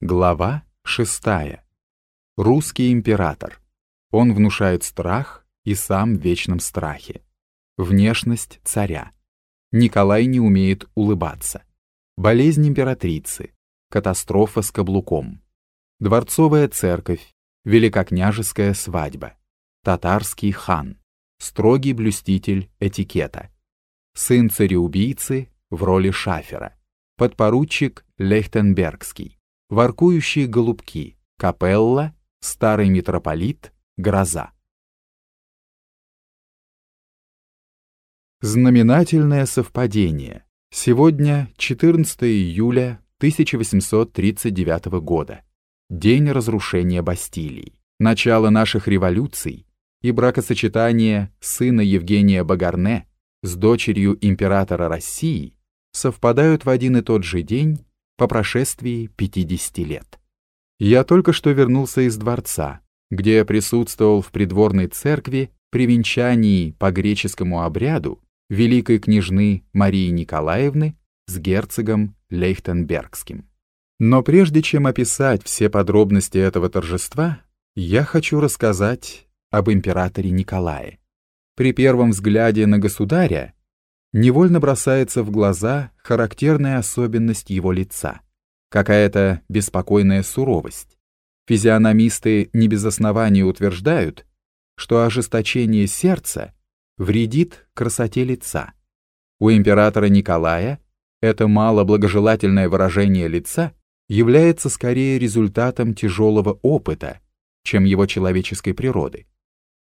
Глава 6. Русский император. Он внушает страх и сам в вечном страхе. Внешность царя. Николай не умеет улыбаться. Болезнь императрицы. Катастрофа с каблуком. Дворцовая церковь. Великокняжеская свадьба. Татарский хан. Строгий блюститель этикета. Сын цареубийцы в роли шафера. Подпоручик Лехтенбергский воркующие голубки, капелла, старый митрополит, гроза. Знаменательное совпадение. Сегодня 14 июля 1839 года. День разрушения Бастилии. Начало наших революций и бракосочетание сына Евгения Багарне с дочерью императора России совпадают в один и тот же день по прошествии 50 лет. Я только что вернулся из дворца, где я присутствовал в придворной церкви при венчании по греческому обряду великой княжны Марии Николаевны с герцогом Лейхтенбергским. Но прежде чем описать все подробности этого торжества, я хочу рассказать об императоре Николае. При первом взгляде на государя невольно бросается в глаза характерная особенность его лица, какая-то беспокойная суровость. Физиономисты не без основания утверждают, что ожесточение сердца вредит красоте лица. У императора Николая это малоблагожелательное выражение лица является скорее результатом тяжелого опыта, чем его человеческой природы.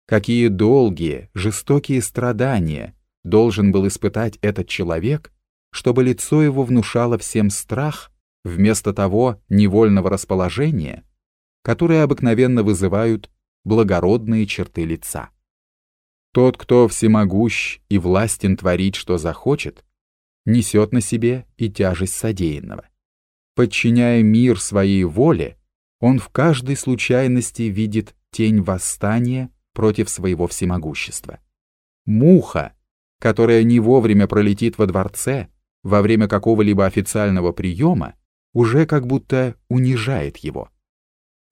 Какие долгие, жестокие страдания должен был испытать этот человек, чтобы лицо его внушало всем страх вместо того невольного расположения, которое обыкновенно вызывают благородные черты лица. Тот, кто всемогущ и властен творить, что захочет, несет на себе и тяжесть содеянного. Подчиняя мир своей воле, он в каждой случайности видит тень восстания против своего всемогущества. Муха, которая не вовремя пролетит во дворце во время какого-либо официального приема, уже как будто унижает его.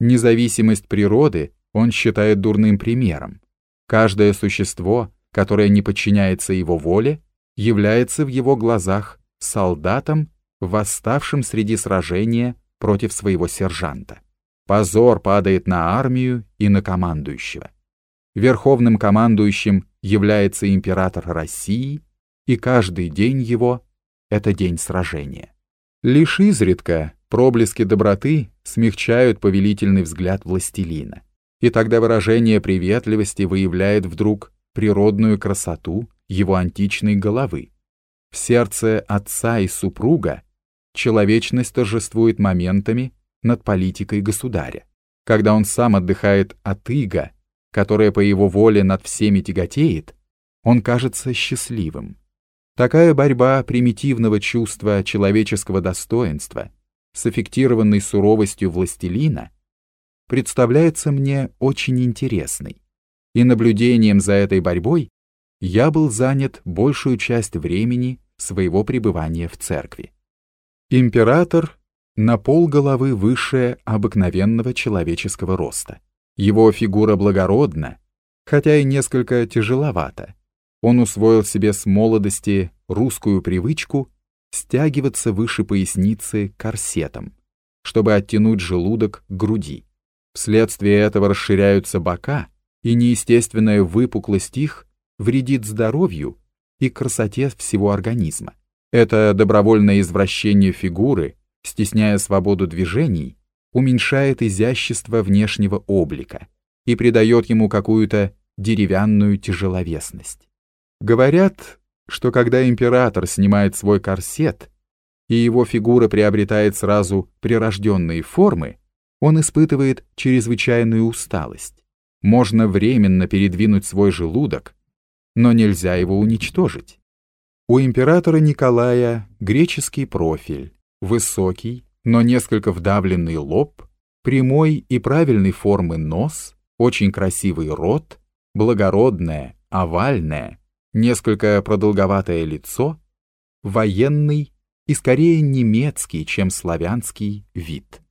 Независимость природы он считает дурным примером. Каждое существо, которое не подчиняется его воле, является в его глазах солдатом, восставшим среди сражения против своего сержанта. Позор падает на армию и на командующего. Верховным командующим является император России, и каждый день его — это день сражения. Лишь изредка проблески доброты смягчают повелительный взгляд властелина, и тогда выражение приветливости выявляет вдруг природную красоту его античной головы. В сердце отца и супруга человечность торжествует моментами над политикой государя. Когда он сам отдыхает от ига которая по его воле над всеми тяготеет, он кажется счастливым. Такая борьба примитивного чувства человеческого достоинства с аффектированной суровостью властелина представляется мне очень интересной, и наблюдением за этой борьбой я был занят большую часть времени своего пребывания в церкви. Император на полголовы выше обыкновенного человеческого роста. Его фигура благородна, хотя и несколько тяжеловата. Он усвоил себе с молодости русскую привычку стягиваться выше поясницы корсетом, чтобы оттянуть желудок к груди. Вследствие этого расширяются бока, и неестественная выпуклость их вредит здоровью и красоте всего организма. Это добровольное извращение фигуры, стесняя свободу движений, уменьшает изящество внешнего облика и придает ему какую-то деревянную тяжеловесность. Говорят, что когда император снимает свой корсет, и его фигура приобретает сразу прирожденные формы, он испытывает чрезвычайную усталость. Можно временно передвинуть свой желудок, но нельзя его уничтожить. У императора Николая греческий профиль, высокий, но несколько вдавленный лоб, прямой и правильной формы нос, очень красивый рот, благородное, овальное, несколько продолговатое лицо, военный и скорее немецкий, чем славянский вид.